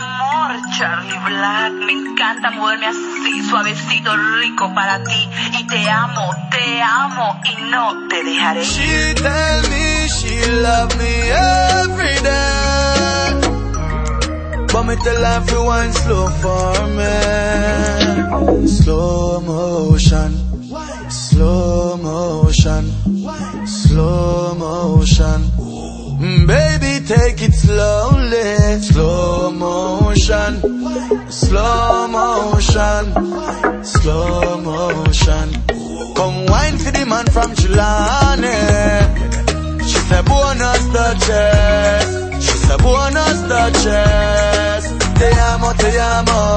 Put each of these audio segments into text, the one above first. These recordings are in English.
amor, Charly Black. Me encanta moverme así, suavecito, rico para ti. Y te amo, te amo y no te dejaré. She tell me she love me every day. But me tell her wine slow for me. Slow motion, slow motion, slow motion. Mm, Baby, take it slowly, slow slow motion, slow motion. Come wine for the man from Chilane. She said, buenas noches. She said, buenas noches. Te amo, te amo.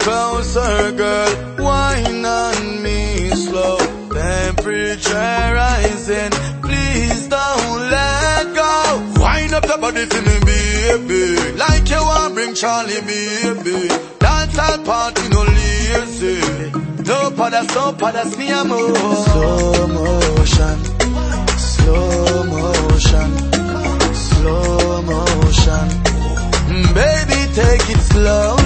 Closer, girl. Wine on me slow. Temperature rising. Please don't let go. Wind up the body for me, baby. Like you want bring Charlie, baby. Dance all party, no lazy. No padas, no padas, me amor. Slow motion, slow motion, slow motion. Mm, Baby, take it slow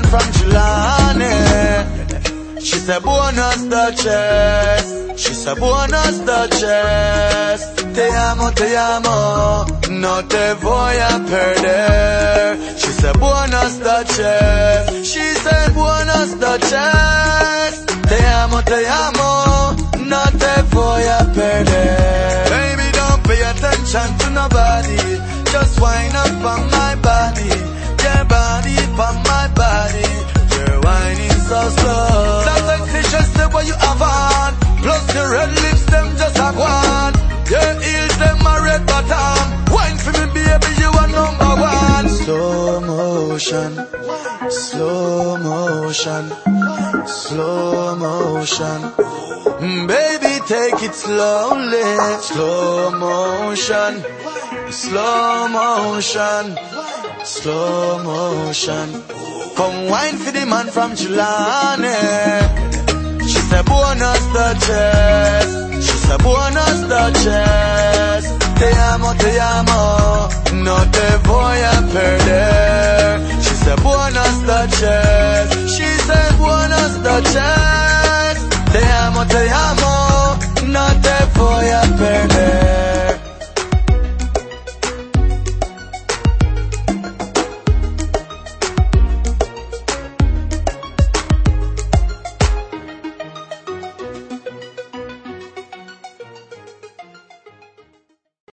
man from Chilane. She said, buenas noches. She said, buenas noches. Te amo, te amo. No te voy a perder. She said, buenas noches. She said, buenas noches. Te amo, te amo. No te voy a perder. Baby, don't pay attention to nobody. Just wind up on my body. Body on my body. You're whining so slow. That sexy just the way you have on. Plus your red lips, them just a one. Your heels, them a red bottom. Wine for me, baby, you are number one. Slow motion, slow motion, slow motion. Mm, Baby, take it slowly, slow motion, slow motion, slow motion. Come wine for the man from Chilane. She said, buenas noches. She said, buenas noches. Te amo, te amo. No te voy a perder. She said, buenas noches. She said, buenas noches. Te amo, te amo.